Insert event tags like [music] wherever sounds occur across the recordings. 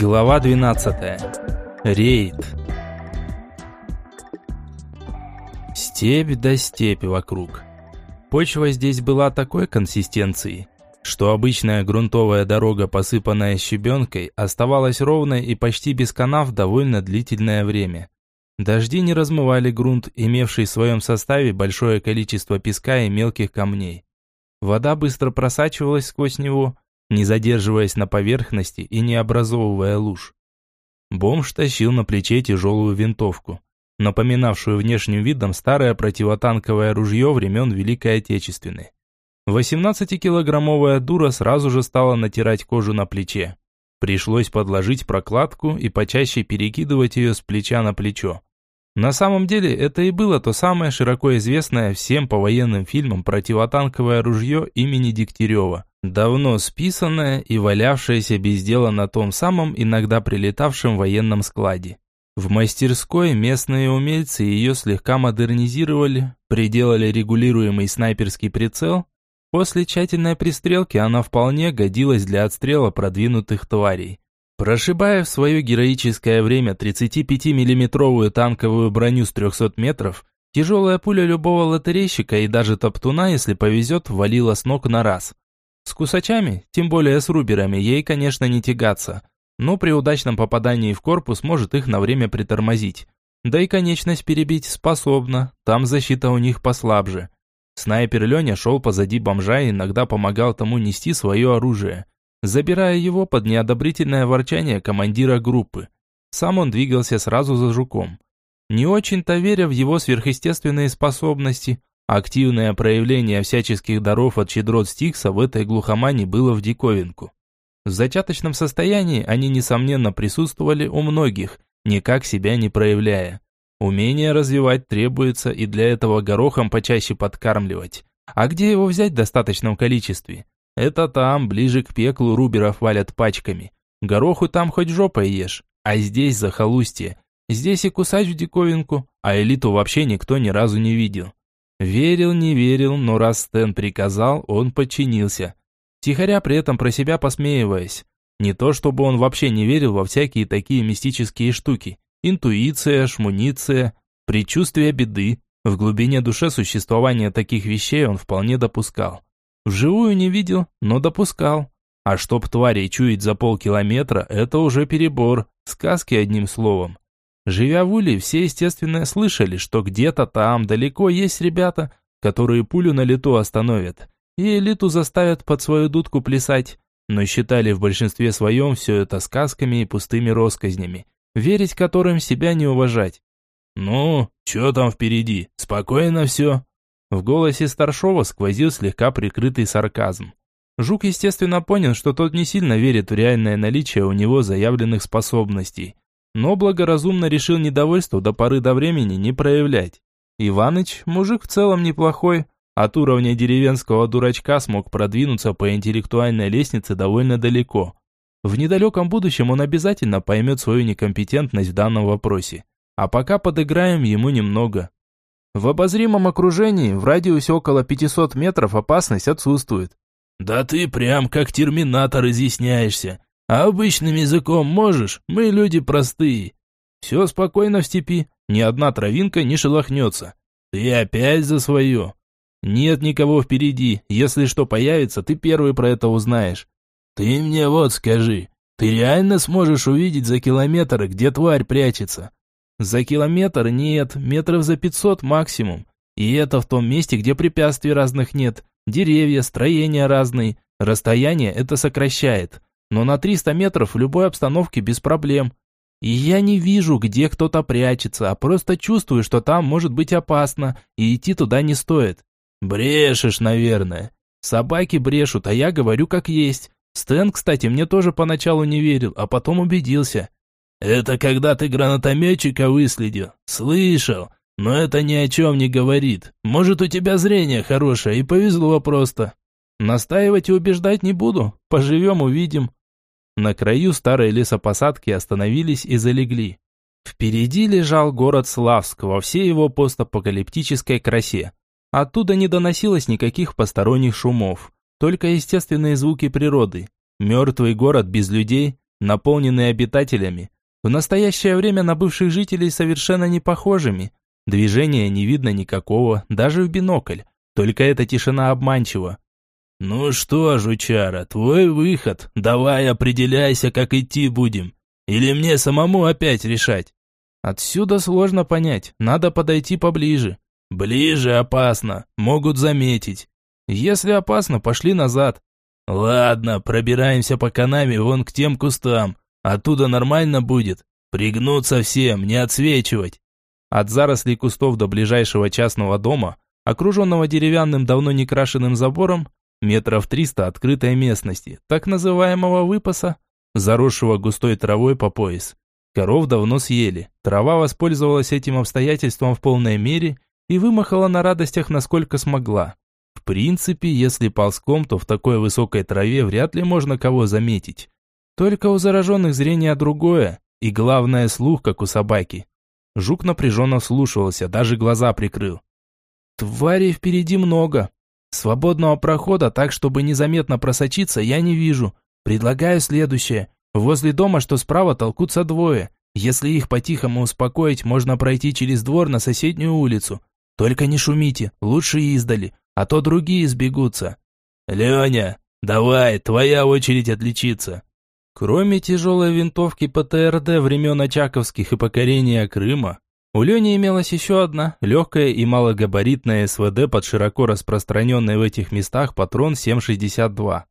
Глава 12. Рейд. Степь да степь вокруг. Почва здесь была такой консистенции, что обычная грунтовая дорога, посыпанная щебенкой, оставалась ровной и почти без канав довольно длительное время. Дожди не размывали грунт, имевший в своем составе большое количество песка и мелких камней. Вода быстро просачивалась сквозь него, не задерживаясь на поверхности и не образовывая луж. Бомж тащил на плече тяжелую винтовку, напоминавшую внешним видом старое противотанковое ружье времен Великой Отечественной. 18-килограммовая дура сразу же стала натирать кожу на плече. Пришлось подложить прокладку и почаще перекидывать ее с плеча на плечо. На самом деле это и было то самое широко известное всем по военным фильмам противотанковое ружье имени Дегтярева, давно списанное и валявшееся без дела на том самом иногда прилетавшем военном складе. В мастерской местные умельцы ее слегка модернизировали, приделали регулируемый снайперский прицел. После тщательной пристрелки она вполне годилась для отстрела продвинутых тварей. Прошибая в свое героическое время 35-миллиметровую танковую броню с 300 метров, тяжелая пуля любого лотерейщика и даже топтуна, если повезет, валила с ног на раз. С кусачами, тем более с руберами, ей, конечно, не тягаться, но при удачном попадании в корпус может их на время притормозить. Да и конечность перебить способна, там защита у них послабже. Снайпер Леня шел позади бомжа и иногда помогал тому нести свое оружие – забирая его под неодобрительное ворчание командира группы. Сам он двигался сразу за жуком. Не очень-то веря в его сверхъестественные способности, активное проявление всяческих даров от щедрот Стикса в этой глухомане было в диковинку. В зачаточном состоянии они, несомненно, присутствовали у многих, никак себя не проявляя. Умение развивать требуется и для этого горохом почаще подкармливать. А где его взять в достаточном количестве? Это там, ближе к пеклу, руберов валят пачками. Гороху там хоть жопой ешь, а здесь захолустье. Здесь и кусать в диковинку, а элиту вообще никто ни разу не видел. Верил, не верил, но раз Стэн приказал, он подчинился. Тихоря при этом про себя посмеиваясь. Не то чтобы он вообще не верил во всякие такие мистические штуки. Интуиция, шмуниция, предчувствие беды. В глубине души существования таких вещей он вполне допускал. Вживую не видел, но допускал. А чтоб тварей чуять за полкилометра, это уже перебор, сказки одним словом. Живя в Уле, все, естественно, слышали, что где-то там далеко есть ребята, которые пулю на лету остановят, и элиту заставят под свою дудку плясать, но считали в большинстве своем все это сказками и пустыми россказнями, верить которым себя не уважать. «Ну, что там впереди? Спокойно все?» В голосе старшова сквозил слегка прикрытый сарказм. Жук, естественно, понял, что тот не сильно верит в реальное наличие у него заявленных способностей, но благоразумно решил недовольство до поры до времени не проявлять. Иваныч, мужик в целом неплохой, от уровня деревенского дурачка смог продвинуться по интеллектуальной лестнице довольно далеко. В недалеком будущем он обязательно поймет свою некомпетентность в данном вопросе. А пока подыграем ему немного. В обозримом окружении в радиусе около 500 метров опасность отсутствует. Да ты прям как терминатор изъясняешься. А обычным языком можешь? Мы люди простые. Все спокойно в степи, ни одна травинка не шелохнется. Ты опять за свое. Нет никого впереди, если что появится, ты первый про это узнаешь. Ты мне вот скажи, ты реально сможешь увидеть за километр, где тварь прячется? За километр нет, метров за пятьсот максимум. И это в том месте, где препятствий разных нет. Деревья, строения разные. Расстояние это сокращает. Но на 300 метров в любой обстановке без проблем. И я не вижу, где кто-то прячется, а просто чувствую, что там может быть опасно, и идти туда не стоит. Брешешь, наверное. Собаки брешут, а я говорю как есть. Стэн, кстати, мне тоже поначалу не верил, а потом убедился. «Это когда ты гранатометчика выследил? Слышал, но это ни о чем не говорит. Может, у тебя зрение хорошее и повезло просто. Настаивать и убеждать не буду. Поживем, увидим». На краю старой лесопосадки остановились и залегли. Впереди лежал город Славск во всей его постапокалиптической красе. Оттуда не доносилось никаких посторонних шумов, только естественные звуки природы. Мертвый город без людей наполненные обитателями, в настоящее время на бывших жителей совершенно не похожими. Движения не видно никакого, даже в бинокль, только эта тишина обманчива. «Ну что, жучара, твой выход. Давай определяйся, как идти будем. Или мне самому опять решать?» «Отсюда сложно понять, надо подойти поближе». «Ближе опасно, могут заметить». «Если опасно, пошли назад». «Ладно, пробираемся по канаве вон к тем кустам. Оттуда нормально будет. Пригнуться всем, не отсвечивать». От зарослей кустов до ближайшего частного дома, окруженного деревянным давно не крашенным забором, метров триста открытой местности, так называемого выпаса, заросшего густой травой по пояс. Коров давно съели, трава воспользовалась этим обстоятельством в полной мере и вымахала на радостях насколько смогла. В принципе, если ползком, то в такой высокой траве вряд ли можно кого заметить. Только у зараженных зрение другое, и главное слух, как у собаки. Жук напряженно вслушивался, даже глаза прикрыл. Тварей впереди много. Свободного прохода, так чтобы незаметно просочиться, я не вижу. Предлагаю следующее. Возле дома, что справа, толкутся двое. Если их по-тихому успокоить, можно пройти через двор на соседнюю улицу. Только не шумите, лучше издали, а то другие сбегутся. Леня, давай, твоя очередь отличиться. Кроме тяжелой винтовки ПТРД времен Очаковских и покорения Крыма, у Лени имелась еще одна, легкая и малогабаритная СВД под широко распространенный в этих местах патрон 7,62.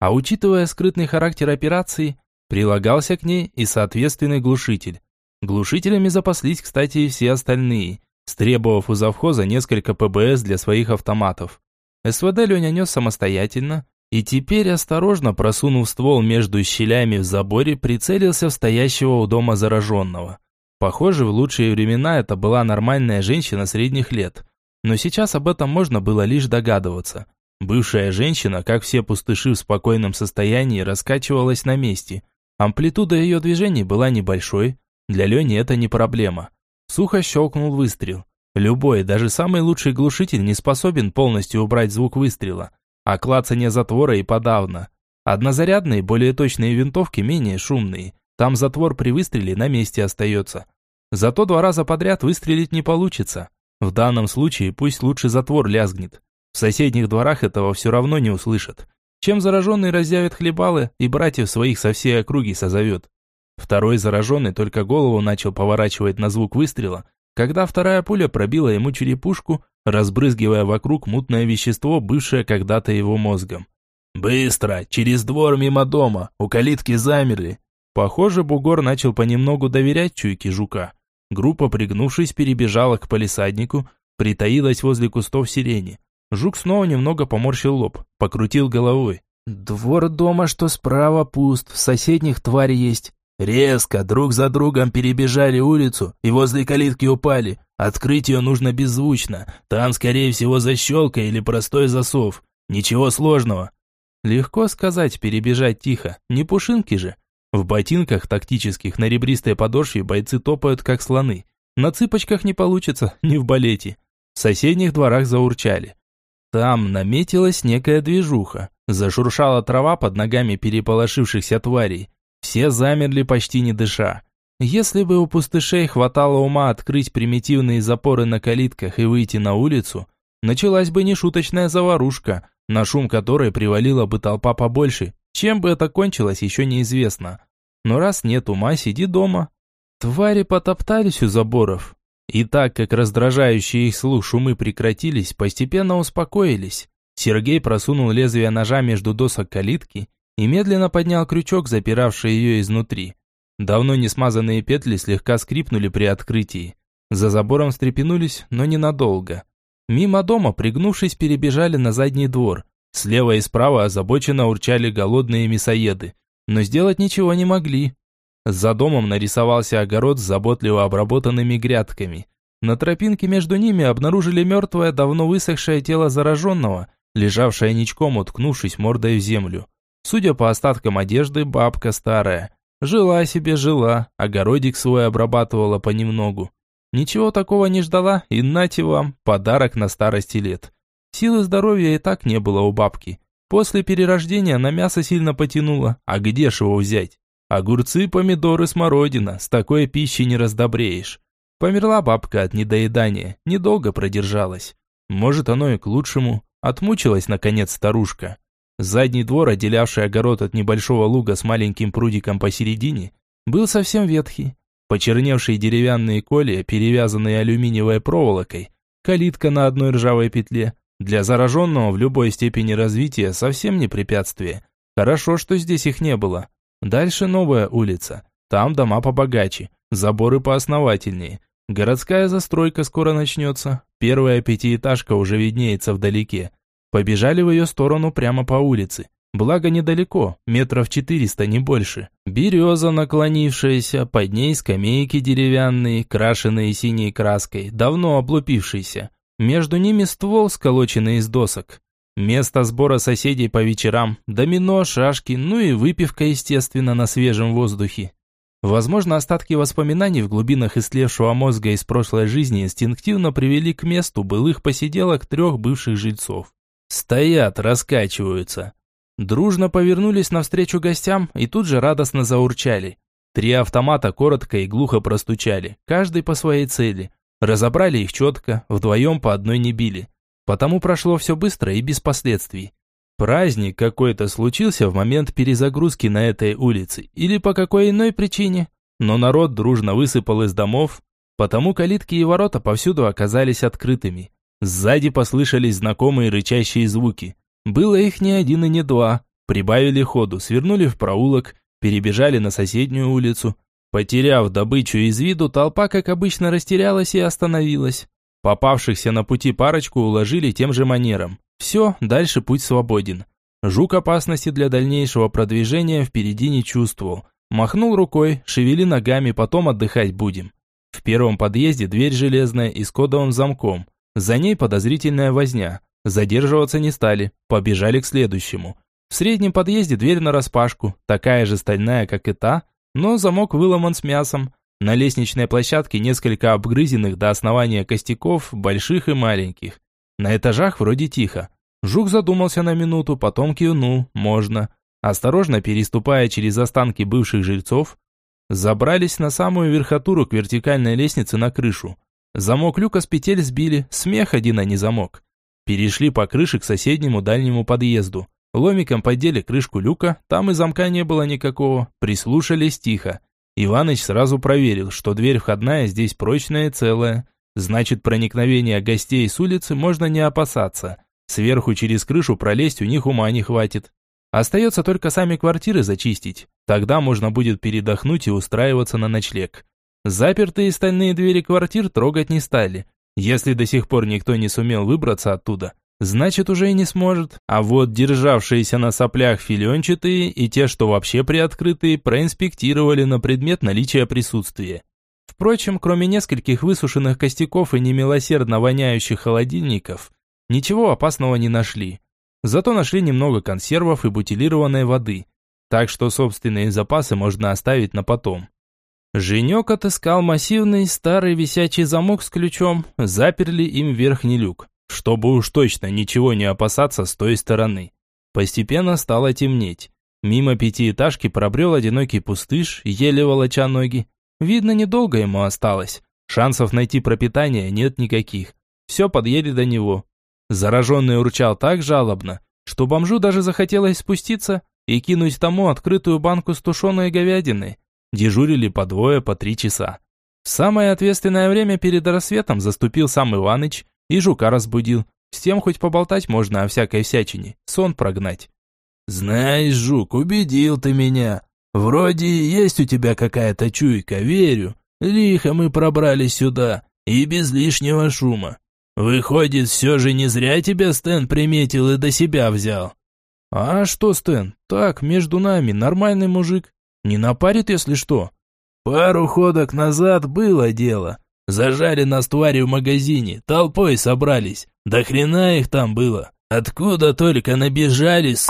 А учитывая скрытный характер операции, прилагался к ней и соответственный глушитель. Глушителями запаслись, кстати, и все остальные, стребовав у завхоза несколько ПБС для своих автоматов. СВД Леня нес самостоятельно, и теперь, осторожно просунув ствол между щелями в заборе, прицелился в стоящего у дома зараженного. Похоже, в лучшие времена это была нормальная женщина средних лет. Но сейчас об этом можно было лишь догадываться. Бывшая женщина, как все пустыши в спокойном состоянии, раскачивалась на месте. Амплитуда ее движений была небольшой. Для Лени это не проблема. Сухо щелкнул выстрел. Любой, даже самый лучший глушитель не способен полностью убрать звук выстрела а клацанье затвора и подавно. Однозарядные, более точные винтовки менее шумные. Там затвор при выстреле на месте остается. Зато два раза подряд выстрелить не получится. В данном случае пусть лучше затвор лязгнет. В соседних дворах этого все равно не услышат. Чем зараженный разъявит хлебалы и братьев своих со всей округи созовет. Второй зараженный только голову начал поворачивать на звук выстрела, когда вторая пуля пробила ему черепушку, разбрызгивая вокруг мутное вещество, бывшее когда-то его мозгом. «Быстро! Через двор мимо дома! У калитки замерли!» Похоже, бугор начал понемногу доверять чуйке жука. Группа, пригнувшись, перебежала к полисаднику, притаилась возле кустов сирени. Жук снова немного поморщил лоб, покрутил головой. «Двор дома, что справа, пуст, в соседних тварь есть. Резко, друг за другом перебежали улицу и возле калитки упали. Открыть ее нужно беззвучно. Там, скорее всего, защелка или простой засов. Ничего сложного. Легко сказать, перебежать тихо. Не пушинки же. В ботинках тактических на ребристой подошве бойцы топают, как слоны. На цыпочках не получится, [laughs] не в балете. В соседних дворах заурчали. Там наметилась некая движуха. Зашуршала трава под ногами переполошившихся тварей. Все замерли почти не дыша. Если бы у пустышей хватало ума открыть примитивные запоры на калитках и выйти на улицу, началась бы нешуточная заварушка, на шум которой привалила бы толпа побольше. Чем бы это кончилось, еще неизвестно. Но раз нет ума, сиди дома. Твари потоптались у заборов. И так как раздражающие их слух шумы прекратились, постепенно успокоились. Сергей просунул лезвие ножа между досок калитки и медленно поднял крючок, запиравший ее изнутри. Давно не смазанные петли слегка скрипнули при открытии. За забором встрепенулись, но ненадолго. Мимо дома, пригнувшись, перебежали на задний двор. Слева и справа озабоченно урчали голодные мясоеды, но сделать ничего не могли. За домом нарисовался огород с заботливо обработанными грядками. На тропинке между ними обнаружили мертвое, давно высохшее тело зараженного, лежавшее ничком, уткнувшись мордой в землю. Судя по остаткам одежды, бабка старая. Жила себе жила, огородик свой обрабатывала понемногу. Ничего такого не ждала, и нате вам, подарок на старости лет. Силы здоровья и так не было у бабки. После перерождения на мясо сильно потянуло, а где ж его взять? Огурцы, помидоры, смородина. С такой пищей не раздобреешь. Померла бабка от недоедания, недолго продержалась. Может, оно и к лучшему. Отмучилась, наконец, старушка. Задний двор, отделявший огород от небольшого луга с маленьким прудиком посередине, был совсем ветхий. Почерневшие деревянные колья, перевязанные алюминиевой проволокой, калитка на одной ржавой петле. Для зараженного в любой степени развития совсем не препятствие. Хорошо, что здесь их не было. Дальше новая улица. Там дома побогаче, заборы поосновательнее. Городская застройка скоро начнется. Первая пятиэтажка уже виднеется вдалеке. Побежали в ее сторону прямо по улице. Благо недалеко, метров четыреста, не больше. Береза наклонившаяся, под ней скамейки деревянные, крашеные синей краской, давно облупившиеся. Между ними ствол, сколоченный из досок. Место сбора соседей по вечерам, домино, шашки, ну и выпивка, естественно, на свежем воздухе. Возможно, остатки воспоминаний в глубинах истлевшего мозга из прошлой жизни инстинктивно привели к месту былых посиделок трех бывших жильцов. Стоят, раскачиваются. Дружно повернулись навстречу гостям и тут же радостно заурчали. Три автомата коротко и глухо простучали, каждый по своей цели. Разобрали их четко, вдвоем по одной не били. Потому прошло все быстро и без последствий. Праздник какой-то случился в момент перезагрузки на этой улице или по какой иной причине. Но народ дружно высыпал из домов, потому калитки и ворота повсюду оказались открытыми. Сзади послышались знакомые рычащие звуки. Было их не один и не два. Прибавили ходу, свернули в проулок, перебежали на соседнюю улицу. Потеряв добычу из виду, толпа, как обычно, растерялась и остановилась. Попавшихся на пути парочку уложили тем же манером. Все, дальше путь свободен. Жук опасности для дальнейшего продвижения впереди не чувствовал. Махнул рукой, шевели ногами, потом отдыхать будем. В первом подъезде дверь железная и с кодовым замком. За ней подозрительная возня. Задерживаться не стали, побежали к следующему. В среднем подъезде дверь нараспашку, такая же стальная, как и та, но замок выломан с мясом. На лестничной площадке несколько обгрызенных до основания костяков, больших и маленьких. На этажах вроде тихо. Жук задумался на минуту, потом кивнул, можно. Осторожно переступая через останки бывших жильцов, забрались на самую верхотуру к вертикальной лестнице на крышу. Замок люка с петель сбили, смех один, а не замок. Перешли по крыше к соседнему дальнему подъезду. Ломиком поддели крышку люка, там и замка не было никакого. Прислушались тихо. Иваныч сразу проверил, что дверь входная здесь прочная и целая. Значит, проникновения гостей с улицы можно не опасаться. Сверху через крышу пролезть у них ума не хватит. Остается только сами квартиры зачистить. Тогда можно будет передохнуть и устраиваться на ночлег. Запертые стальные двери квартир трогать не стали. Если до сих пор никто не сумел выбраться оттуда, значит уже и не сможет. А вот державшиеся на соплях филенчатые и те, что вообще приоткрытые, проинспектировали на предмет наличия присутствия. Впрочем, кроме нескольких высушенных костяков и немилосердно воняющих холодильников, ничего опасного не нашли. Зато нашли немного консервов и бутилированной воды, так что собственные запасы можно оставить на потом. Женек отыскал массивный старый висячий замок с ключом, заперли им верхний люк, чтобы уж точно ничего не опасаться с той стороны. Постепенно стало темнеть. Мимо пятиэтажки пробрел одинокий пустыш, еле волоча ноги. Видно, недолго ему осталось. Шансов найти пропитание нет никаких. Все подъели до него. Зараженный урчал так жалобно, что бомжу даже захотелось спуститься и кинуть тому открытую банку с тушеной говядиной. Дежурили по двое, по три часа. В самое ответственное время перед рассветом заступил сам Иваныч и жука разбудил. С тем хоть поболтать можно о всякой всячине, сон прогнать. «Знаешь, жук, убедил ты меня. Вроде есть у тебя какая-то чуйка, верю. Лихо мы пробрались сюда, и без лишнего шума. Выходит, все же не зря тебя Стэн приметил и до себя взял». «А что, Стэн? Так, между нами, нормальный мужик. Не напарит, если что. Пару ходок назад было дело. Зажали нас твари в магазине, толпой собрались. До хрена их там было. Откуда только набежали, с...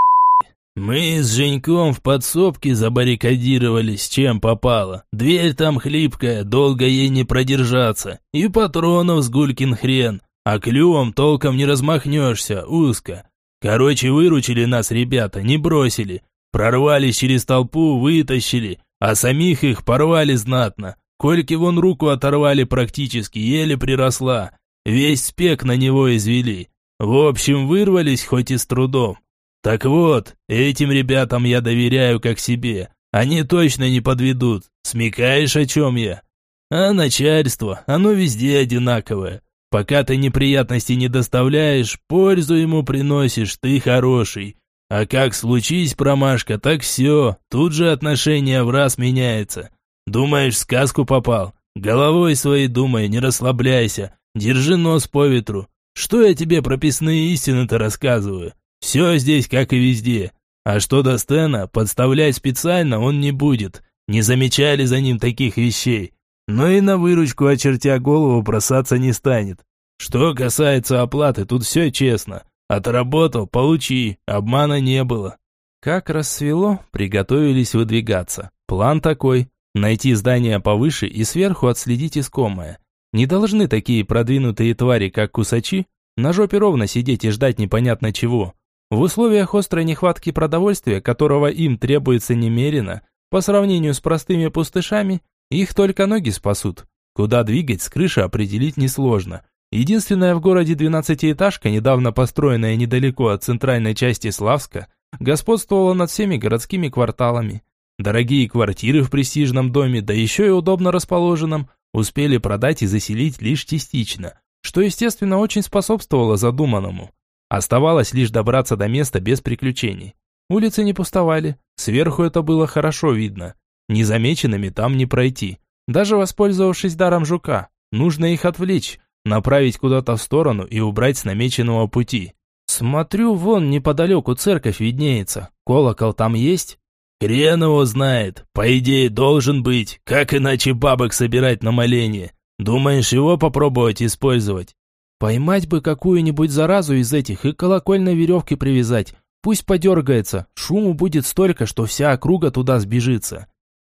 Мы с Женьком в подсобке забаррикадировались, чем попало. Дверь там хлипкая, долго ей не продержаться. И патронов с гулькин хрен. А клювом толком не размахнешься, узко. Короче, выручили нас ребята, не бросили. Прорвались через толпу, вытащили. а самих их порвали знатно. Кольки вон руку оторвали практически, еле приросла. Весь спек на него извели. В общем, вырвались хоть и с трудом. Так вот, этим ребятам я доверяю как себе. Они точно не подведут. Смекаешь, о чем я? А начальство, оно везде одинаковое. Пока ты неприятностей не доставляешь, пользу ему приносишь, ты хороший. А как случись промашка, так все, тут же отношение в раз меняется. Думаешь, в сказку попал? Головой своей думай, не расслабляйся, держи нос по ветру. Что я тебе прописные истины-то рассказываю? Все здесь, как и везде. А что до Стена, подставлять специально он не будет. Не замечали за ним таких вещей. Но и на выручку, очертя голову, бросаться не станет. Что касается оплаты, тут все честно. Отработал, получи, обмана не было. Как рассвело, приготовились выдвигаться. План такой. Найти здание повыше и сверху отследить искомое. Не должны такие продвинутые твари, как кусачи, на жопе ровно сидеть и ждать непонятно чего. В условиях острой нехватки продовольствия, которого им требуется немерено, по сравнению с простыми пустышами, их только ноги спасут. Куда двигать с крыши определить несложно. Единственная в городе двенадцатиэтажка, недавно построенная недалеко от центральной части Славска, господствовала над всеми городскими кварталами. Дорогие квартиры в престижном доме, да еще и удобно расположенном, успели продать и заселить лишь частично, что, естественно, очень способствовало задуманному. Оставалось лишь добраться до места без приключений. Улицы не пустовали, сверху это было хорошо видно. Незамеченными там не пройти. Даже воспользовавшись даром жука, нужно их отвлечь, направить куда-то в сторону и убрать с намеченного пути. Смотрю, вон неподалеку церковь виднеется. Колокол там есть? Хрен его знает. По идее, должен быть. Как иначе бабок собирать на моление? Думаешь, его попробовать использовать? Поймать бы какую-нибудь заразу из этих и колокольной веревки привязать. Пусть подергается. Шуму будет столько, что вся округа туда сбежится.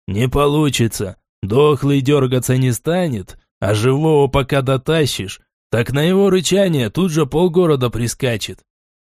Не получится. Дохлый дергаться не станет, а живого пока дотащишь, так на его рычание тут же полгорода прискачет.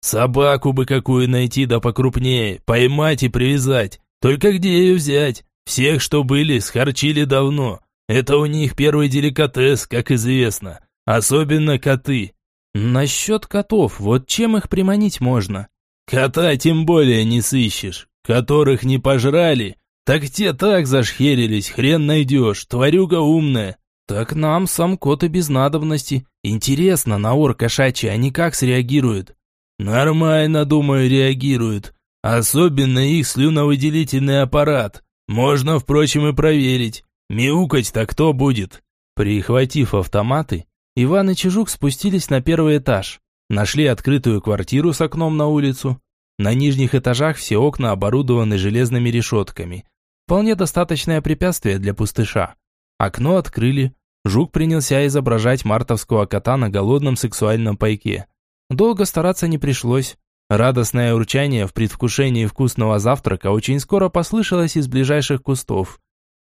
Собаку бы какую найти да покрупнее, поймать и привязать. Только где ее взять? Всех, что были, схарчили давно. Это у них первый деликатес, как известно. Особенно коты. Насчет котов, вот чем их приманить можно? Кота тем более не сыщешь. Которых не пожрали, так те так зашхерились, хрен найдешь, тварюга умная. Так нам сам кот и без надобности. Интересно, на ор кошачий они как среагируют? Нормально, думаю, реагируют. Особенно их слюновыделительный аппарат. Можно, впрочем, и проверить. Мяукать-то кто будет? Прихватив автоматы, Иван и Чижук спустились на первый этаж. Нашли открытую квартиру с окном на улицу. На нижних этажах все окна оборудованы железными решетками. Вполне достаточное препятствие для пустыша. Окно открыли. Жук принялся изображать мартовского кота на голодном сексуальном пайке. Долго стараться не пришлось. Радостное урчание в предвкушении вкусного завтрака очень скоро послышалось из ближайших кустов.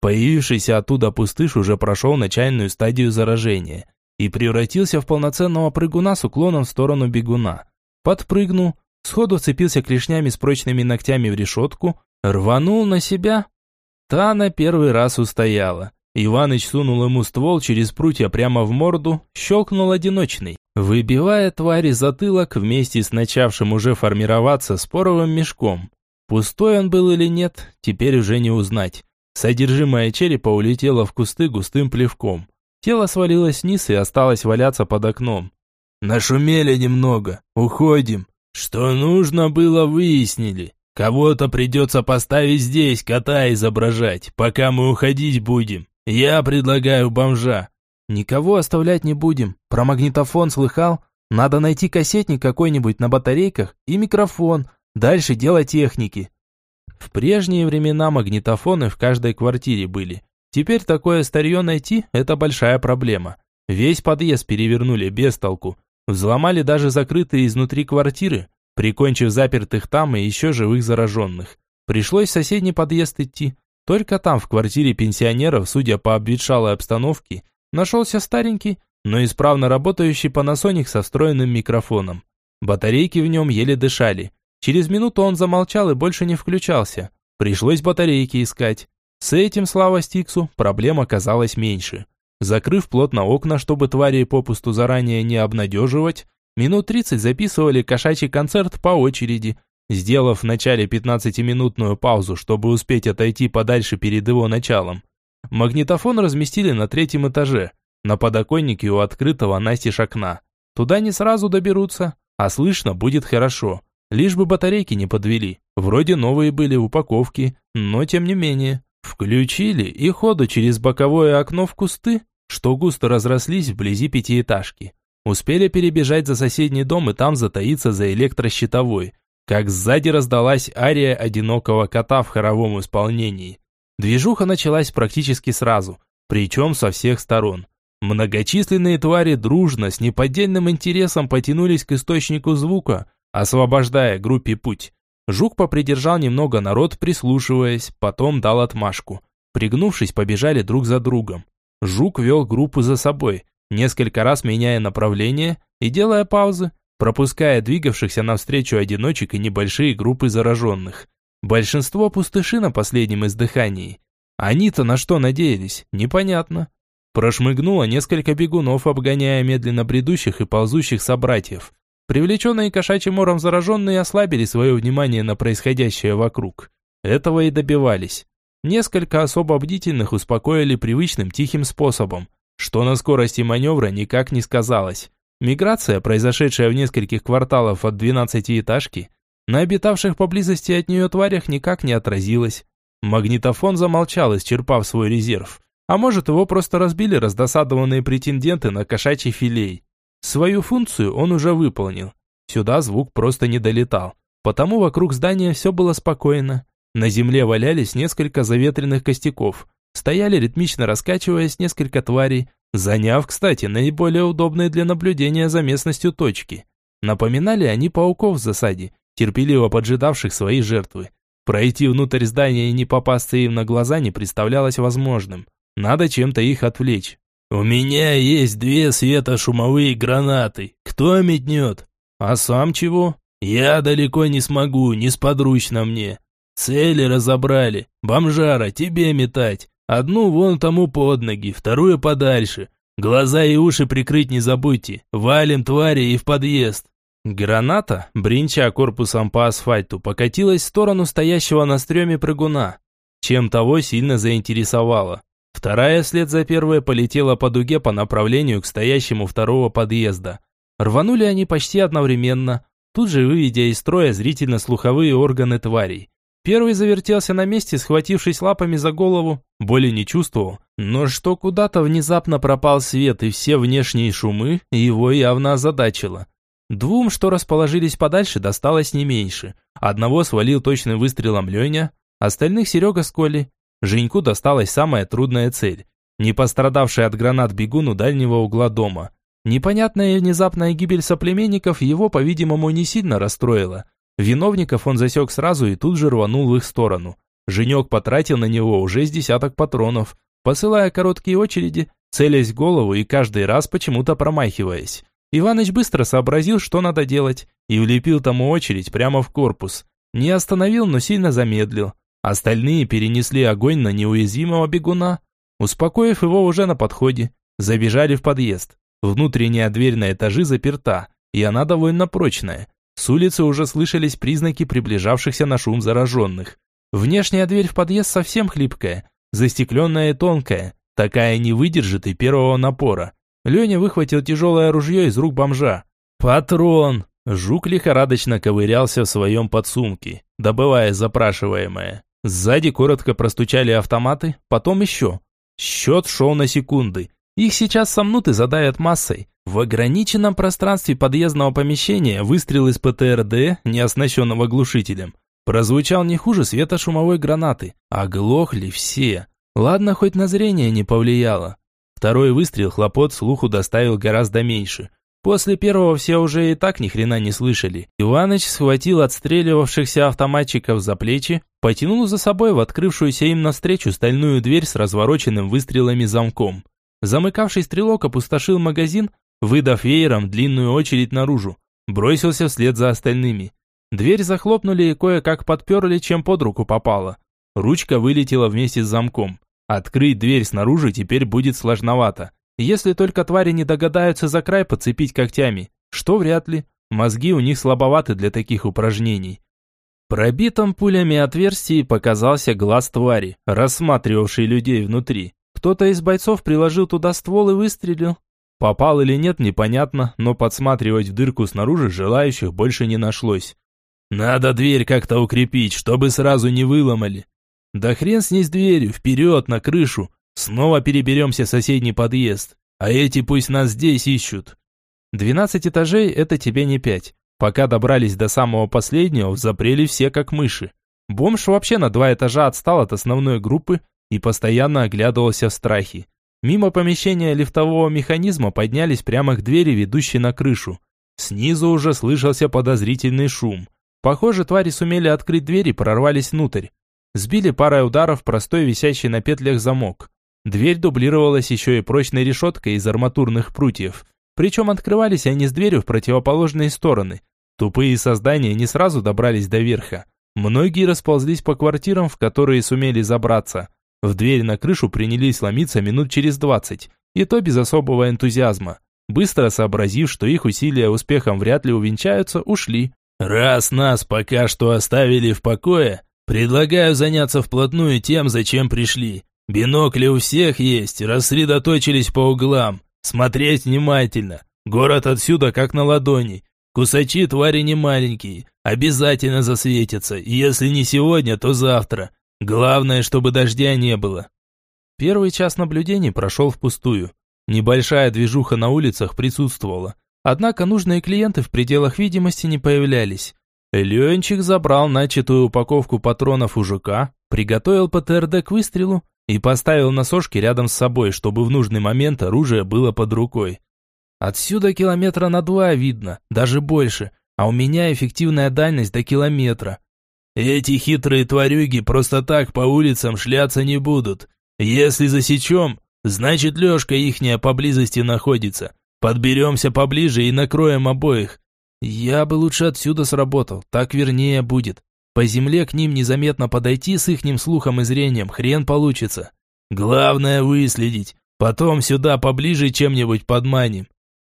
Появившийся оттуда пустыш уже прошел начальную стадию заражения и превратился в полноценного прыгуна с уклоном в сторону бегуна. Подпрыгнул, сходу цепился клешнями с прочными ногтями в решетку, рванул на себя. Та на первый раз устояла. Иваныч сунул ему ствол через прутья прямо в морду, щелкнул одиночный, выбивая твари затылок вместе с начавшим уже формироваться споровым мешком. Пустой он был или нет, теперь уже не узнать. Содержимое черепа улетело в кусты густым плевком. Тело свалилось вниз и осталось валяться под окном. «Нашумели немного. Уходим. Что нужно было, выяснили. Кого-то придется поставить здесь, кота изображать, пока мы уходить будем. Я предлагаю бомжа». «Никого оставлять не будем. Про магнитофон слыхал? Надо найти кассетник какой-нибудь на батарейках и микрофон. Дальше дело техники». В прежние времена магнитофоны в каждой квартире были. Теперь такое старье найти – это большая проблема. Весь подъезд перевернули без толку. Взломали даже закрытые изнутри квартиры, прикончив запертых там и еще живых зараженных. Пришлось в соседний подъезд идти. Только там, в квартире пенсионеров, судя по обветшалой обстановке, нашелся старенький, но исправно работающий Panasonic со встроенным микрофоном. Батарейки в нем еле дышали. Через минуту он замолчал и больше не включался. Пришлось батарейки искать. С этим, слава Стиксу, проблем оказалось меньше. Закрыв плотно окна, чтобы твари попусту заранее не обнадеживать, минут 30 записывали кошачий концерт по очереди, сделав в начале 15-минутную паузу, чтобы успеть отойти подальше перед его началом. Магнитофон разместили на третьем этаже, на подоконнике у открытого настежь окна. Туда не сразу доберутся, а слышно будет хорошо. Лишь бы батарейки не подвели. Вроде новые были упаковки, но тем не менее. Включили и ходу через боковое окно в кусты, что густо разрослись вблизи пятиэтажки. Успели перебежать за соседний дом и там затаиться за электрощитовой, как сзади раздалась ария одинокого кота в хоровом исполнении. Движуха началась практически сразу, причем со всех сторон. Многочисленные твари дружно, с неподдельным интересом потянулись к источнику звука, освобождая группе путь. Жук попридержал немного народ, прислушиваясь, потом дал отмашку. Пригнувшись, побежали друг за другом. Жук вел группу за собой, несколько раз меняя направление и делая паузы, пропуская двигавшихся навстречу одиночек и небольшие группы зараженных. Большинство пустыши на последнем издыхании. Они-то на что надеялись, непонятно. Прошмыгнуло несколько бегунов, обгоняя медленно бредущих и ползущих собратьев. Привлеченные кошачьим мором зараженные ослабили свое внимание на происходящее вокруг. Этого и добивались. Несколько особо бдительных успокоили привычным тихим способом, что на скорости маневра никак не сказалось. Миграция, произошедшая в нескольких кварталов от двенадцатиэтажки, на обитавших поблизости от нее тварях никак не отразилась. Магнитофон замолчал, исчерпав свой резерв. А может, его просто разбили раздосадованные претенденты на кошачий филей. Свою функцию он уже выполнил. Сюда звук просто не долетал. Потому вокруг здания все было спокойно. На земле валялись несколько заветренных костяков. Стояли ритмично раскачиваясь несколько тварей, заняв, кстати, наиболее удобные для наблюдения за местностью точки. Напоминали они пауков в засаде, терпеливо поджидавших свои жертвы. Пройти внутрь здания и не попасться им на глаза не представлялось возможным. Надо чем-то их отвлечь. «У меня есть две светошумовые гранаты. Кто метнет?» «А сам чего?» «Я далеко не смогу, несподручно мне. Цели разобрали. Бомжара, тебе метать. Одну вон тому под ноги, вторую подальше. Глаза и уши прикрыть не забудьте. Валим твари и в подъезд». Граната, бринча корпусом по асфальту, покатилась в сторону стоящего на стреме прыгуна, чем того сильно заинтересовала. Вторая вслед за первой полетела по дуге по направлению к стоящему второго подъезда. Рванули они почти одновременно, тут же выведя из строя зрительно-слуховые органы тварей. Первый завертелся на месте, схватившись лапами за голову, боли не чувствовал, но что куда-то внезапно пропал свет и все внешние шумы, его явно озадачило. Двум, что расположились подальше, досталось не меньше. Одного свалил точным выстрелом Леня, остальных Серега с Колей. Женьку досталась самая трудная цель. Не пострадавший от гранат бегун у дальнего угла дома. Непонятная и внезапная гибель соплеменников его, по-видимому, не сильно расстроила. Виновников он засек сразу и тут же рванул в их сторону. Женек потратил на него уже с десяток патронов, посылая короткие очереди, целясь в голову и каждый раз почему-то промахиваясь. Иваныч быстро сообразил, что надо делать, и влепил тому очередь прямо в корпус. Не остановил, но сильно замедлил. Остальные перенесли огонь на неуязвимого бегуна, успокоив его уже на подходе. Забежали в подъезд. Внутренняя дверь на этаже заперта, и она довольно прочная. С улицы уже слышались признаки приближавшихся на шум зараженных. Внешняя дверь в подъезд совсем хлипкая, застекленная и тонкая, такая не выдержит и первого напора. Леня выхватил тяжелое ружье из рук бомжа. «Патрон!» Жук лихорадочно ковырялся в своем подсумке, добывая запрашиваемое. Сзади коротко простучали автоматы, потом еще. Счет шел на секунды. Их сейчас сомнут и задавят массой. В ограниченном пространстве подъездного помещения выстрел из ПТРД, не оснащенного глушителем, прозвучал не хуже светошумовой гранаты. Оглохли все. Ладно, хоть на зрение не повлияло. Второй выстрел хлопот слуху доставил гораздо меньше – После первого все уже и так ни хрена не слышали. Иваныч схватил отстреливавшихся автоматчиков за плечи, потянул за собой в открывшуюся им навстречу стальную дверь с развороченным выстрелами замком. Замыкавший стрелок опустошил магазин, выдав веером длинную очередь наружу. Бросился вслед за остальными. Дверь захлопнули и кое-как подперли, чем под руку попало. Ручка вылетела вместе с замком. Открыть дверь снаружи теперь будет сложновато. Если только твари не догадаются за край подцепить когтями, что вряд ли. Мозги у них слабоваты для таких упражнений. Пробитом пулями отверстии показался глаз твари, рассматривавший людей внутри. Кто-то из бойцов приложил туда ствол и выстрелил. Попал или нет, непонятно, но подсматривать в дырку снаружи желающих больше не нашлось. «Надо дверь как-то укрепить, чтобы сразу не выломали». «Да хрен с ней с дверью, вперед, на крышу. Снова переберемся в соседний подъезд. А эти пусть нас здесь ищут». Двенадцать этажей – это тебе не пять. Пока добрались до самого последнего, взапрели все как мыши. Бомж вообще на два этажа отстал от основной группы и постоянно оглядывался в страхе. Мимо помещения лифтового механизма поднялись прямо к двери, ведущей на крышу. Снизу уже слышался подозрительный шум. Похоже, твари сумели открыть дверь и прорвались внутрь. Сбили парой ударов простой висящий на петлях замок. Дверь дублировалась еще и прочной решеткой из арматурных прутьев. Причем открывались они с дверью в противоположные стороны. Тупые создания не сразу добрались до верха. Многие расползлись по квартирам, в которые сумели забраться. В дверь на крышу принялись ломиться минут через двадцать, и то без особого энтузиазма. Быстро сообразив, что их усилия успехом вряд ли увенчаются, ушли. «Раз нас пока что оставили в покое, предлагаю заняться вплотную тем, зачем пришли. Бинокли у всех есть, рассредоточились по углам. Смотреть внимательно. Город отсюда как на ладони. Кусачи твари не маленькие, обязательно засветятся, если не сегодня, то завтра. Главное, чтобы дождя не было. Первый час наблюдений прошел впустую. Небольшая движуха на улицах присутствовала. Однако нужные клиенты в пределах видимости не появлялись. Ленчик забрал начатую упаковку патронов у жука, приготовил ПТРД к выстрелу и поставил на сошки рядом с собой, чтобы в нужный момент оружие было под рукой. Отсюда километра на два видно, даже больше, а у меня эффективная дальность до километра. Эти хитрые тварюги просто так по улицам шляться не будут. Если засечем, значит Лешка ихняя поблизости находится. Подберемся поближе и накроем обоих. Я бы лучше отсюда сработал, так вернее будет. По земле к ним незаметно подойти с ихним слухом и зрением хрен получится. Главное выследить, потом сюда поближе чем-нибудь подманим.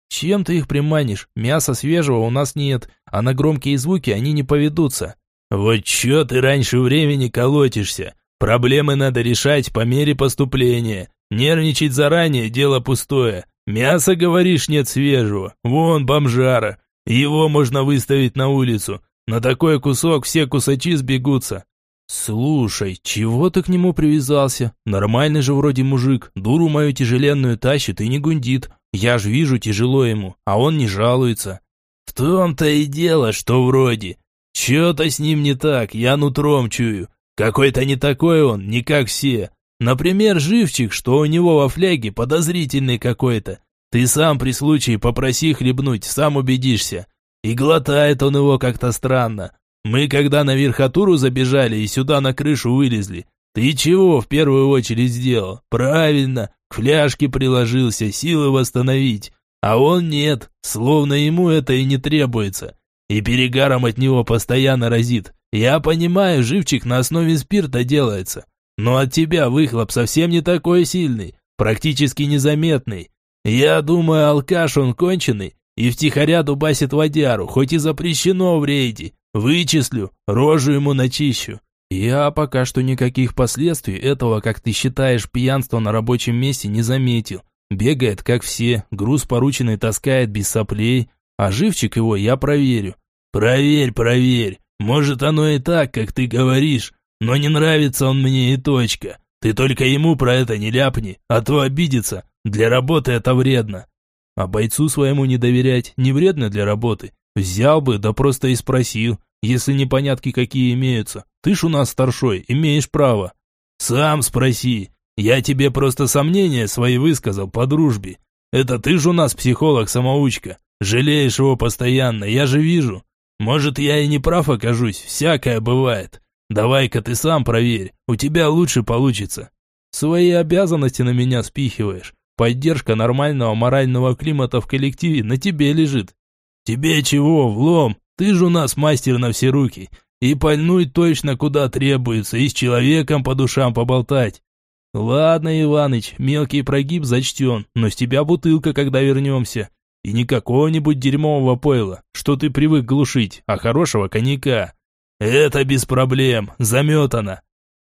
Чем ты их приманишь? Мяса свежего у нас нет, а на громкие звуки они не поведутся. Вот чё ты раньше времени колотишься? Проблемы надо решать по мере поступления. Нервничать заранее – дело пустое. Мяса, говоришь, нет свежего. Вон бомжара. Его можно выставить на улицу. На такой кусок все кусачи сбегутся. Слушай, чего ты к нему привязался? Нормальный же вроде мужик. Дуру мою тяжеленную тащит и не гундит. Я ж вижу, тяжело ему, а он не жалуется. В том-то и дело, что вроде. Чё-то с ним не так, я нутром чую. Какой-то не такой он, не как все. Например, живчик, что у него во фляге подозрительный какой-то. Ты сам при случае попроси хлебнуть, сам убедишься. И глотает он его как-то странно. Мы когда на верхотуру забежали и сюда на крышу вылезли, ты чего в первую очередь сделал? Правильно, к фляжке приложился, силы восстановить. А он нет, словно ему это и не требуется. И перегаром от него постоянно разит. Я понимаю, живчик на основе спирта делается. Но от тебя выхлоп совсем не такой сильный, практически незаметный. Я думаю, алкаш он конченый и втихаря дубасит водяру, хоть и запрещено в рейде. Вычислю, рожу ему начищу. Я пока что никаких последствий этого, как ты считаешь, пьянства на рабочем месте не заметил. Бегает, как все, груз порученный таскает без соплей, а живчик его я проверю. Проверь, проверь. Может оно и так, как ты говоришь, но не нравится он мне и точка. Ты только ему про это не ляпни, а то обидится. Для работы это вредно. А бойцу своему не доверять не вредно для работы. Взял бы, да просто и спросил, если непонятки какие имеются. Ты ж у нас старшой, имеешь право. Сам спроси. Я тебе просто сомнения свои высказал по дружбе. Это ты ж у нас психолог-самоучка. Жалеешь его постоянно, я же вижу. Может, я и не прав окажусь, всякое бывает. Давай-ка ты сам проверь, у тебя лучше получится. Свои обязанности на меня спихиваешь. Поддержка нормального морального климата в коллективе на тебе лежит. Тебе чего, влом? Ты же у нас мастер на все руки. И пальнуть точно куда требуется, и с человеком по душам поболтать. Ладно, Иваныч, мелкий прогиб зачтен, но с тебя бутылка, когда вернемся. И не какого-нибудь дерьмового пойла, что ты привык глушить, а хорошего коньяка. Это без проблем, заметано.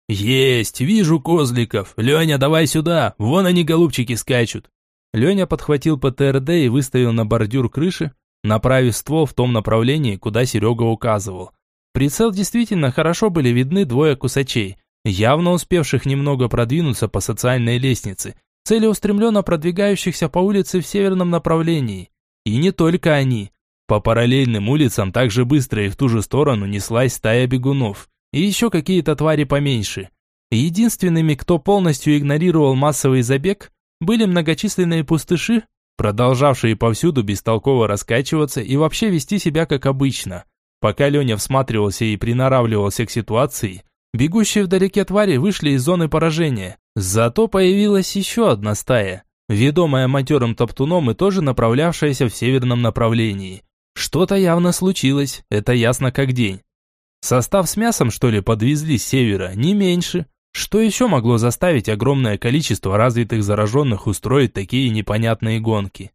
Есть, вижу козликов. Леня, давай сюда, вон они голубчики скачут. Леня подхватил ПТРД и выставил на бордюр крыши, направив ствол в том направлении, куда Серега указывал. Прицел действительно хорошо были видны двое кусачей, явно успевших немного продвинуться по социальной лестнице, целеустремленно продвигающихся по улице в северном направлении. И не только они. По параллельным улицам также быстро и в ту же сторону неслась стая бегунов. И еще какие-то твари поменьше. Единственными, кто полностью игнорировал массовый забег, были многочисленные пустыши, продолжавшие повсюду бестолково раскачиваться и вообще вести себя как обычно. Пока Леня всматривался и приноравливался к ситуации, бегущие вдалеке твари вышли из зоны поражения. Зато появилась еще одна стая, ведомая матерым топтуном и тоже направлявшаяся в северном направлении. Что-то явно случилось, это ясно как день. Состав с мясом, что ли, подвезли с севера, не меньше. Что еще могло заставить огромное количество развитых зараженных устроить такие непонятные гонки?